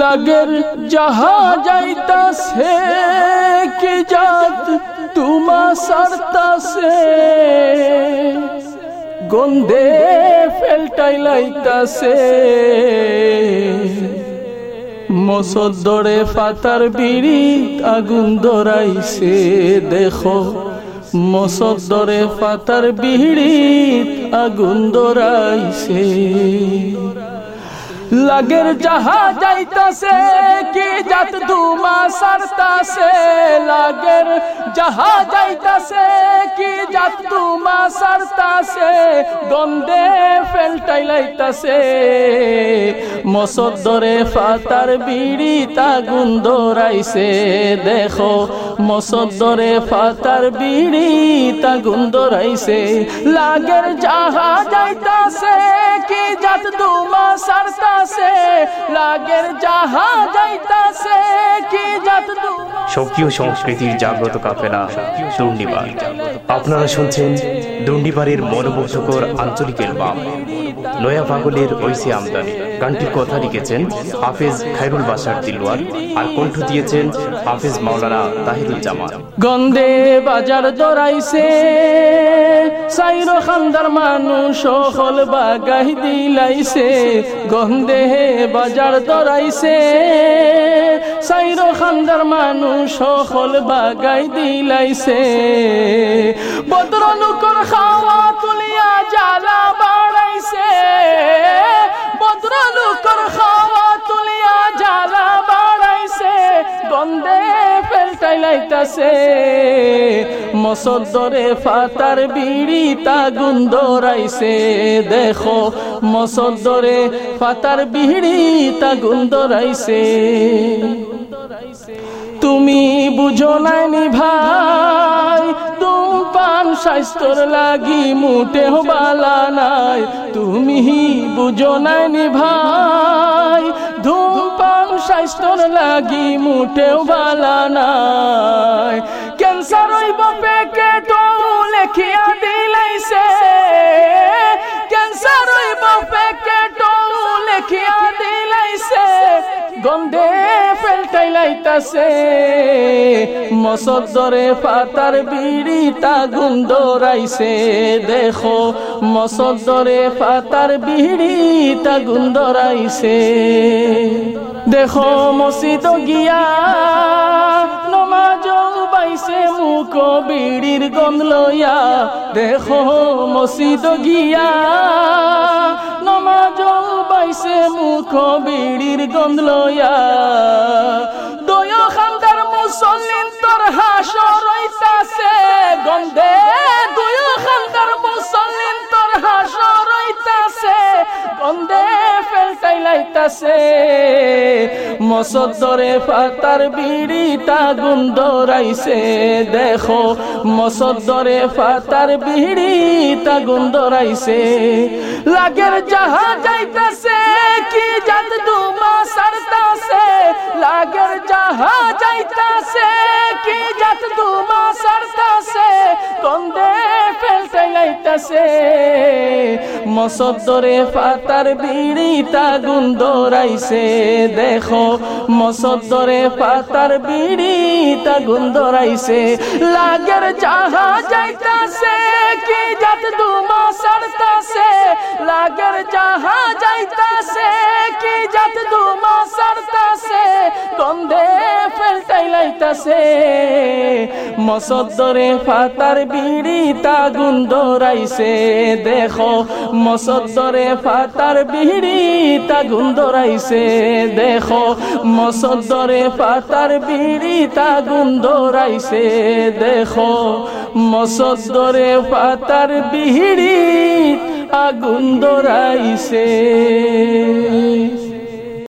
লাগের যাহা যাইতা সে কি জাত তোমা সারতা সে গন্ধে ফেলটাই লাইতা সে মসল দরে ফাতার বিড়ি আগুন দরাইছে দেখো। মসল দরে ফাতার বিড়ি আগুন দরাইছে লাগের যাহা যাইতাছে কি জাত দুমা সারতাছে লাগের যাহা যাইতাছে, কি জাত দুমা সারতাছে গন্ধে ফেলটাই লাইতাছে। মসদ্দরে ফাতার বিড়ি তা গুন্দরাইছে দেখো মসদ্দরে ফাতার বিড়ি তা গুন্দরাইছে লাগের যাহা যাইতাছে, কি জাত দুমা সারতাছে, লাগের যাহা যাইতাছে, কি জাত সক্রিয় সংস্কৃতির জাগ্রত কাফেলা দুর্নিবার আপনারা শুনছেন দুর্নিবারের মনোমুগ্ধকর আঞ্চলিক এলবাম নয়া পাগলের ঐসে আমদানি। গানটির কথা লিখেছেন হাফেজ খায়রুল বাসার দিলওয়ার আর কণ্ঠ দিয়েছেন হাফেজ মাওলানা তাহিদুজ্জামান গন্ধে বাজার দরাইছে সাইর খান্দার মানুষ হল বাগাই দিলাইছে। গন্ধে বাজার দরাইছে সাইর খান্দার মানুষ হল বাগাই দিলাইছে। বদ্র নুকর খাওয়া তুলিয়া জ্বালা বাড়াইছে। বদ্র নুকর খাওয়া তুলিয়া জ্বালা বাড়াইছে। গন্ধে ফেলটাই লাইতাছে। মসদ্দরে ফাতার বিড়ি তা গুন্দরাইছে দেখো মসদ্দরে ফাতার বিড়ি তা গুন্দরাইছে তুমি বুঝো নাইনি ভাই স্বাস্থ্যর লাগি মুটে বালা নাই। তুমি বুঝো নাই ভাই। ধূমপান স্বাস্থ্যর লাগি মুটেও বালা নাই। ক্যান্সার হইব পেকেট ফেলটাই লাইতাছে মসদ্দরে ফাতার বিড়ি তা গুন্দরাইছে দেখো মসদ্দরে ফাতার বিড়ি তা গুন্দরাইছে দেখো, মসজিদ গিয়া নমাজ পাইছে মুখ বিড়ির গন্ধ লইয়া। দেখো, মসজিদ গিয়া নমাজ পাইছে মুখ বিড়ির গন্ধ লইয়া। রইতাছে, গন্ধে দুয় খান্দার মুসল্লিন তোর হাস রইতাছে, গন্ধে ফেলটাই লাইতাছে। মসদ্দরে ফাতার বিড়িটা গুন্দরাইছে দেখো মসদ্দরে ফাতার বিড়িটা গুন্দরাইছে লাগের যাহা যাইতাছে কি জাত দুমা সারতাছে জাত দুমা সারতাছে, গন্ধে ফেলটাই লাইতাছে। মসদ্দরে ফাতার বিড়িটা গুন্দরাইছে দেখো, মসদ্দরে ফাতার বিড়িটা গুন্দরাইছে লাগের যাহা যাইতাছে, কি জাত দুমা সারতাছে? লাগের যাহা যাইতাছে, কি জাত দুমা সারতাছে? গন্ধে ফেলটাই লাইতাছে মসদ্দরে ফাতার বিড়িটা গুন্দরাইছে দেখো মসদ্দরে ফাতার বিড়িটা গুন্দরাইছে দেখো মসদ্দরে ফাতার বিড়িটা গুন্দরাইছে দেখো মসদ্দরে ফাতার বিড়ি আগুন দরাইছে